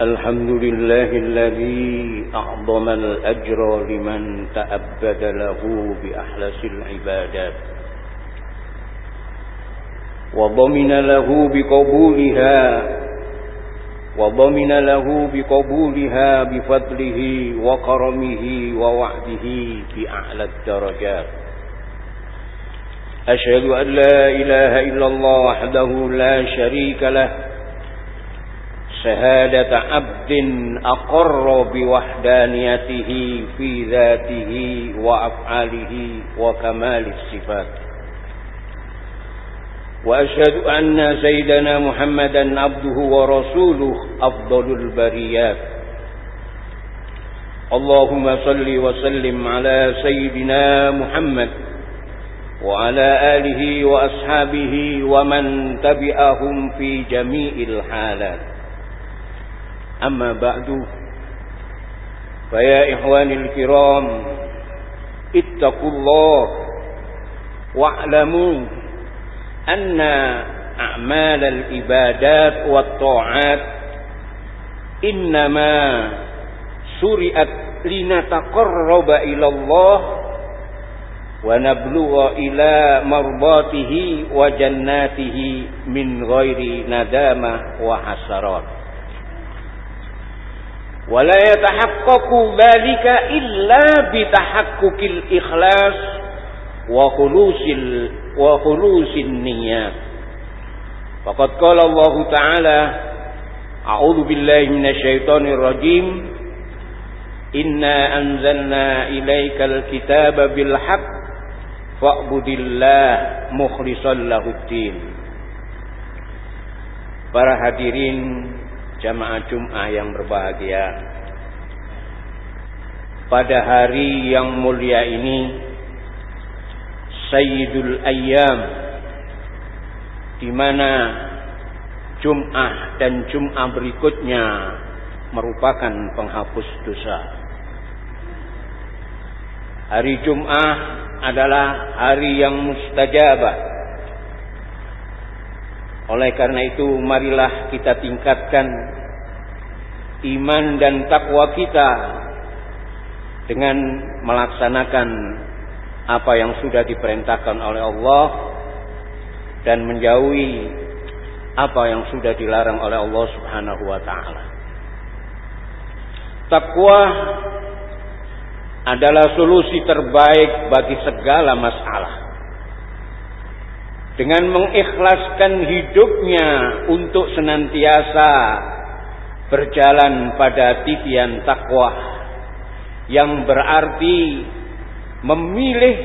الحمد لله الذي أعظم الأجر لمن تأبد له بأحلس العبادات وضمن له بقبولها وضمن له بقبولها بفضله وكرمه ووعده بأعلى الدرجات. أشهد أن لا إله إلا الله وحده لا شريك له شهادة عبد أقر بوحدانيته في ذاته وأفعاله وكمال الصفات وأشهد أن سيدنا محمدا عبده ورسوله أفضل البريات. اللهم صل وسلم على سيدنا محمد وعلى آله وأصحابه ومن تبعهم في جميع الحالات. أما بعد فيا إخواني الكرام اتقوا الله واعلموا أن أعمال العبادات والطاعات إنما سرئت لنتقرب إلى الله ونبلغ إلى مرضاته وجناته من غير ندامة وحسرات ولا يتحقق ذلك إلا بتحقق الإخلاص وخلوص وخلوص النيات. فقد قال الله تعالى أعوذ بالله من الشيطان الرجيم. إنا أنزلنا إليك الكتاب بالحق fa'budillah mukhlishan lahuddin Para hadirin jamaah Jum'ah yang berbahagia Pada hari yang mulia ini Sayyidul Ayyam di mana Jum'ah dan Jum'ah berikutnya merupakan penghapus dosa. Hari Jum'ah adalah hari yang mustajabah. Oleh karena itu marilah kita tingkatkan iman dan takwa kita dengan melaksanakan apa yang sudah diperintahkan oleh Allah dan menjauhi apa yang sudah dilarang oleh Allah Subhanahu wa taala. Takwa adalah solusi terbaik bagi segala masalah. Dengan mengikhlaskan hidupnya untuk senantiasa berjalan pada titian takwa yang berarti memilih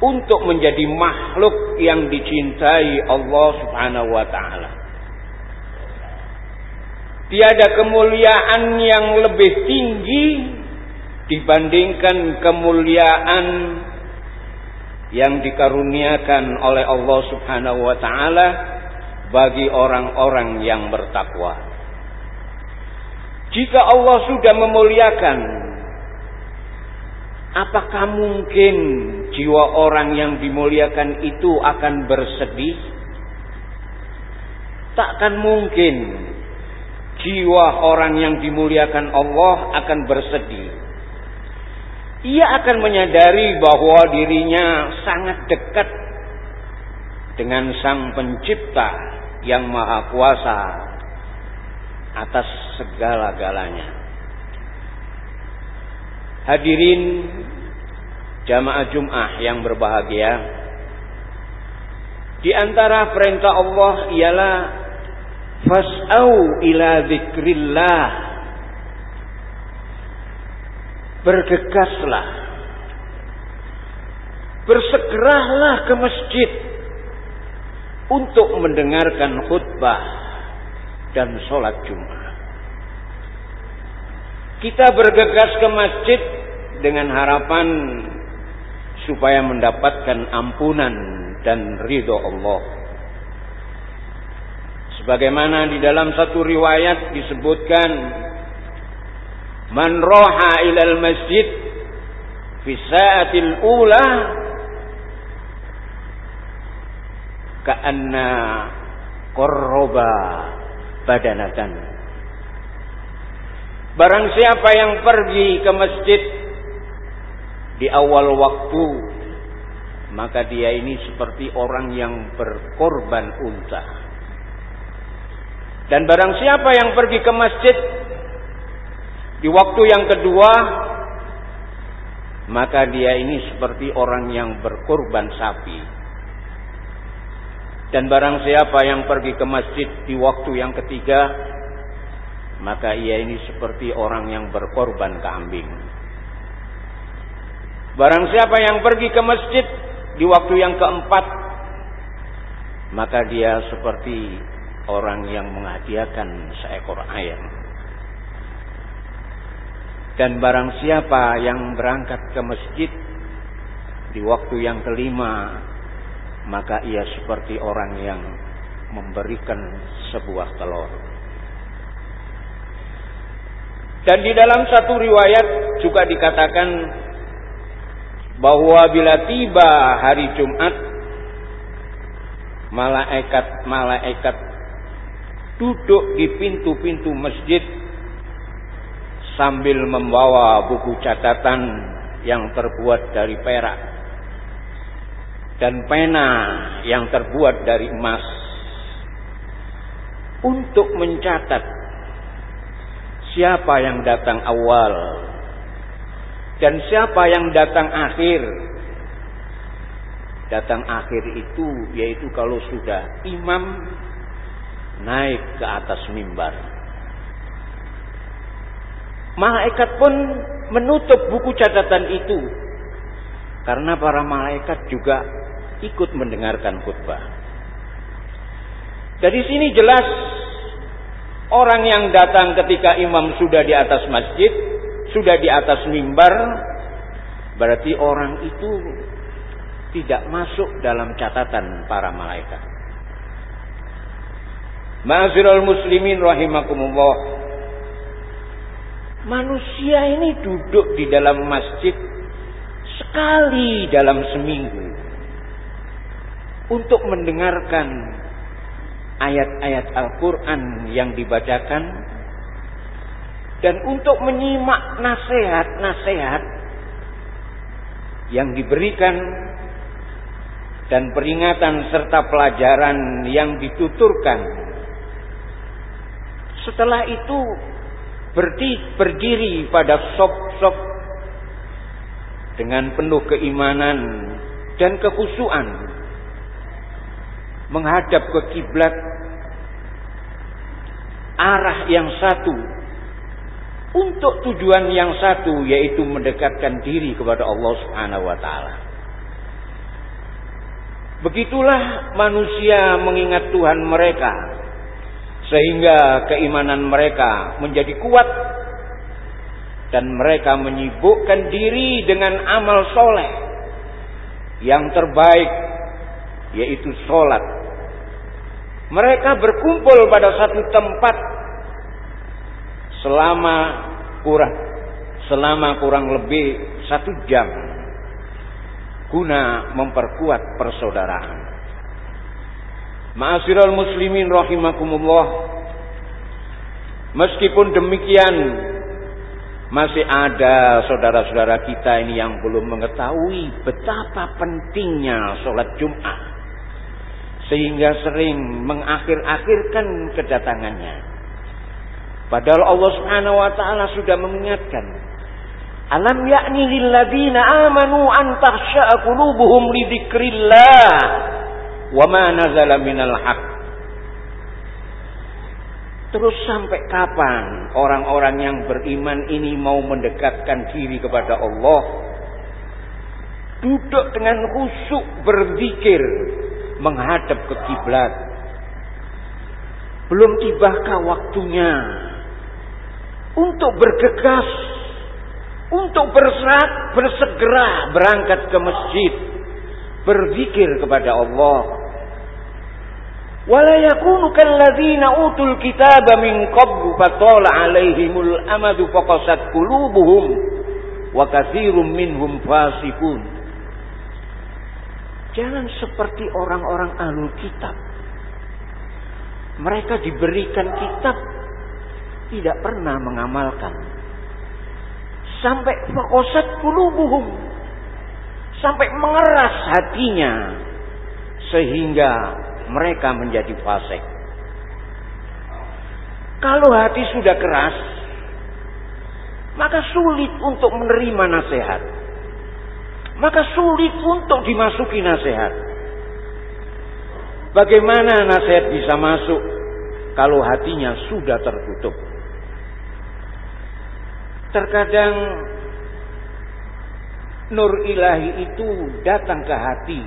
untuk menjadi makhluk yang dicintai Allah Subhanahu wa taala. Tiada kemuliaan yang lebih tinggi dibandingkan kemuliaan yang dikaruniakan oleh Allah Subhanahu wa taala bagi orang-orang yang bertakwa. Jika Allah sudah memuliakan, apakah mungkin jiwa orang yang dimuliakan itu akan bersedih? Takkan mungkin jiwa orang yang dimuliakan Allah akan bersedih ia akan menyadari bahwa dirinya sangat dekat dengan Sang Pencipta yang Maha Kuasa atas segala-galanya. Hadirin jamaah Jum'ah yang berbahagia, di antara perintah Allah ialah fas'au ila zikrillah bergegaslah bersegeralah ke masjid untuk mendengarkan khutbah dan sholat Jumat. Kita bergegas ke masjid dengan harapan supaya mendapatkan ampunan dan ridho Allah. Sebagaimana di dalam satu riwayat disebutkan Man roha ilal masjid fi sa'atil ula ka'anna qarraba badanatan. Barang siapa yang pergi ke masjid di awal waktu, maka dia ini seperti orang yang berkorban unta. Dan barang siapa yang pergi ke masjid di waktu yang kedua, maka dia ini seperti orang yang berkorban sapi. Dan barang siapa yang pergi ke masjid di waktu yang ketiga, maka ia ini seperti orang yang berkorban kambing. Barang siapa yang pergi ke masjid di waktu yang keempat, maka dia seperti orang yang menghadiahkan seekor ayam. Dan barang siapa yang berangkat ke masjid di waktu yang kelima, maka ia seperti orang yang memberikan sebuah telur. Dan di dalam satu riwayat juga dikatakan bahwa bila tiba hari Jumat malaikat-malaikat duduk di pintu-pintu masjid sambil membawa buku catatan yang terbuat dari perak dan pena yang terbuat dari emas untuk mencatat siapa yang datang awal dan siapa yang datang akhir. Datang akhir itu yaitu kalau sudah imam naik ke atas mimbar. Malaikat pun menutup buku catatan itu karena para malaikat juga ikut mendengarkan khutbah. Dari sini jelas orang yang datang ketika imam sudah di atas masjid, sudah di atas mimbar, berarti orang itu tidak masuk dalam catatan para malaikat. Ma'asyiral muslimin rahimakumullah. Manusia ini duduk di dalam masjid sekali dalam seminggu untuk mendengarkan ayat-ayat Al-Quran yang dibacakan dan untuk menyimak nasihat-nasihat yang diberikan dan peringatan serta pelajaran yang dituturkan. Setelah itu berdiri pada sop-sop dengan penuh keimanan dan kekhusuan menghadap ke kiblat arah yang satu untuk tujuan yang satu yaitu mendekatkan diri kepada Allah Subhanahu wa taala. Begitulah manusia mengingat Tuhan mereka sehingga keimanan mereka menjadi kuat. Dan mereka menyibukkan diri dengan amal soleh. Yang terbaik yaitu sholat mereka berkumpul pada satu tempat. Selama kurang selama kurang lebih satu jam. Guna memperkuat persaudaraan. Ma'asyiral muslimin rahimakumullah. Meskipun demikian masih ada saudara-saudara kita ini yang belum mengetahui betapa pentingnya sholat Jumat sehingga sering mengakhir-akhirkan kedatangannya. Padahal Allah Subhanahu wa taala sudah mengingatkan, "Alam ya'ni lil ladzina amanu an takhsha'a qulubuhum li dzikrillah wa ma nazala minal haqq." Terus sampai kapan orang-orang yang beriman ini mau mendekatkan diri kepada Allah? Duduk dengan khusyuk berzikir menghadap ke kiblat. Belum tibakah waktunya untuk bergegas, untuk berserat, bersegera berangkat ke masjid, berzikir kepada Allah. Wala yakunu kalladzina utul kitaba min qablu fatala alaihimul amadu faqasat qulubuhum wa katsirum minhum fasiqun. Jangan seperti orang-orang ahlul kitab. Mereka diberikan kitab tidak pernah mengamalkan. Sampai fakosat kulubuhum. Sampai mengeras hatinya. Sehingga mereka menjadi fasik. Kalau hati sudah keras, maka sulit untuk menerima nasihat. Maka sulit untuk dimasuki nasihat. Bagaimana nasihat bisa masuk kalau hatinya sudah tertutup? Terkadang nur ilahi itu datang ke hati.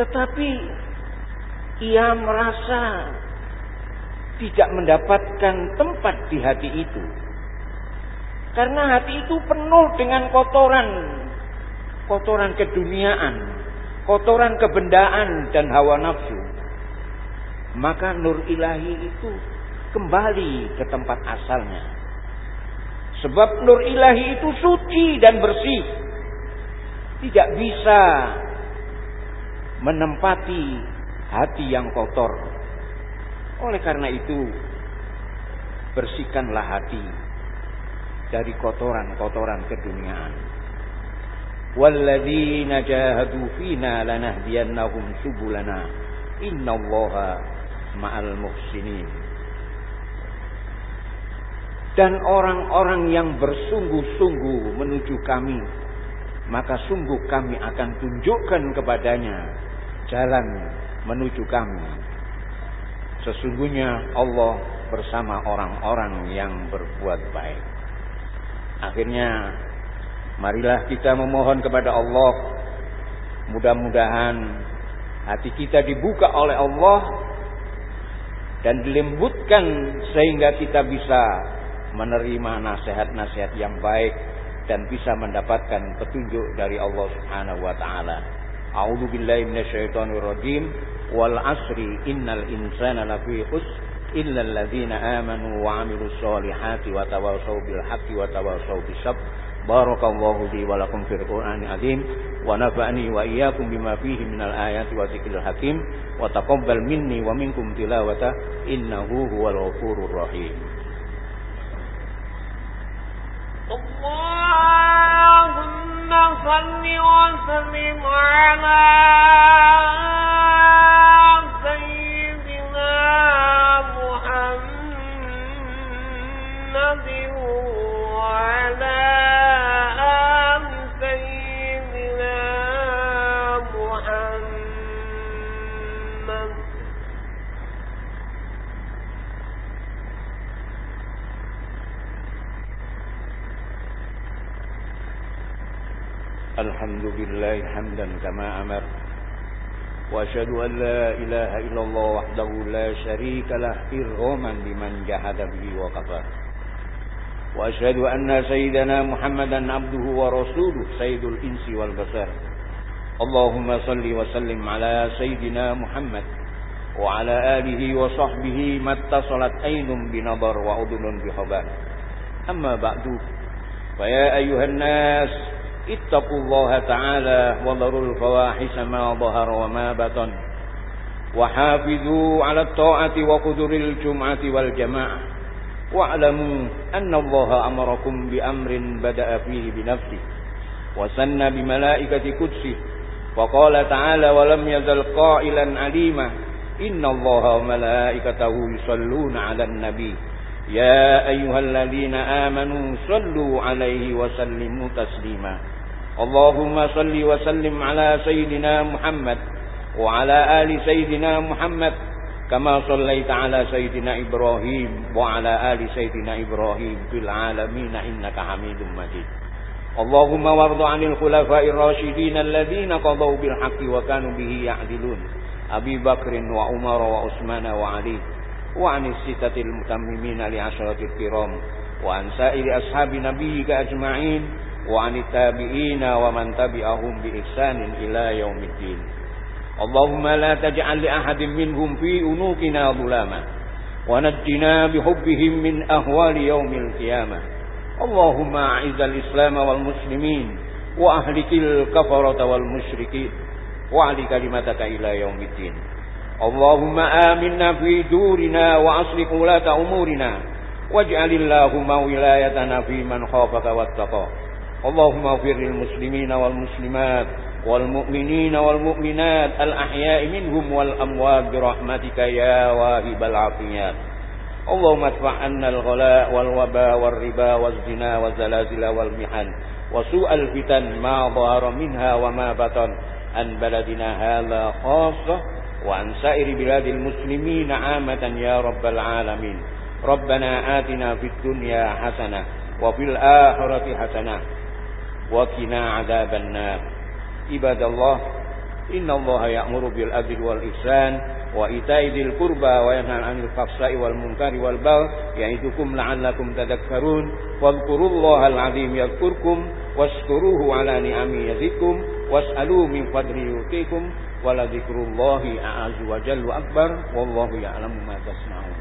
Tetapi ia merasa tidak mendapatkan tempat di hati itu. Karena hati itu penuh dengan kotoran, kotoran keduniaan, kotoran kebendaan dan hawa nafsu. Maka nur ilahi itu kembali ke tempat asalnya. Sebab nur ilahi itu suci dan bersih. Tidak bisa menempati hati yang kotor. Oleh karena itu, bersihkanlah hati dari kotoran-kotoran keduniaan. Walladzina jahadu fina lanahdiyannahum subulana. Innallaha ma'al muhsinin. Dan orang-orang yang bersungguh-sungguh menuju kami, maka sungguh kami akan tunjukkan kepadanya jalan menuju kami Sesungguhnya Allah bersama orang-orang yang berbuat baik. Akhirnya marilah kita memohon kepada Allah mudah-mudahan hati kita dibuka oleh Allah dan dilembutkan sehingga kita bisa menerima nasihat-nasihat yang baik dan bisa mendapatkan petunjuk dari Allah Subhanahu wa taala. أعوذ بالله من الشيطان الرجيم. والعصر إن الإنسان لفي خسر إلا الذين آمنوا وعملوا الصالحات وتواصوا بالحق وتواصوا بالصبر بارك الله لي ولكم في القرآن العظيم. ونفعني وإياكم بما فيه من الآيات والذكر الحكيم. وتقبل مني ومنكم تلاوة إنه هو الغفور الرحيم. اللهم 我想你我想你我爱你 الحمد لله حمدا كما أمر. وأشهد أن لا إله إلا الله وحده لا شريك له إرغما لمن جحد به وكفر وأشهد أن سيدنا محمدا عبده ورسوله سيد الإنس والبشر. اللهم صل وسلم على سيدنا محمد وعلى آله وصحبه ما اتصلت عين بنظر وأذن بخبر. أما بعد فيا أيها الناس اتقوا الله تعالى وذروا الفواحش ما ظهر وما بطن وحافظوا على الطاعة وقدر الجمعة والجماعة واعلموا أن الله أمركم بأمر بدأ فيه بنفسه وسن بملائكة قدسه وقال تعالى ولم يزل قائلا عليما إن الله وملائكته يصلون على النبي يا أيها الذين آمنوا صلوا عليه وسلموا تسليما اللهم صل وسلم على سيدنا محمد وعلى آل سيدنا محمد كما صليت على سيدنا إبراهيم وعلى آل سيدنا إبراهيم في العالمين إنك حميد مجيد. اللهم وارض عن الخلفاء الراشدين الذين قضوا بالحق وكانوا به يعدلون. أبي بكر وعمر وعثمان وعلي وعن الستة المتممين لعشرة الكرام وعن سائر أصحاب نبيك أجمعين وعن التابعين ومن تبعهم بإحسان إلى يوم الدين. اللهم لا تجعل لأحد منهم في أنوقنا ظلاما ونجنا بحبهم من أهوال يوم القيامة. اللهم أعز الإسلام والمسلمين وأهلك الكفرة والمشركين وعلي كلمتك إلى يوم الدين. اللهم آمنا في دورنا وأصلح ولاة أمورنا واجعل اللهم ولايتنا في من خافك واتقى. اللهم اغفر للمسلمين والمسلمات والمؤمنين والمؤمنات الأحياء منهم والأموات برحمتك يا واهب العافيات. اللهم ادفع عنا الغلاء والوباء والربا والزنا والزلازل والمحن وسوء الفتن ما ظهر منها وما بطن عن بلدنا هذا خاصة وعن سائر بلاد المسلمين عامة يا رب العالمين. ربنا آتنا في الدنيا حسنة وفي الآخرة حسنة وقنا عذاب النار. عباد الله إن الله يأمر بالعدل والإحسان وإيتاء ذي القربى وينهى عن الفحشاء والمنكر والبغي يعظكم لعلكم تذكرون. واذكروا الله العظيم يذكركم واشكروه على نعمه يزدكم واسألوه من فضله يؤتيكم ولذكر الله أعز وجل وأكبر والله يعلم ما تصنعون.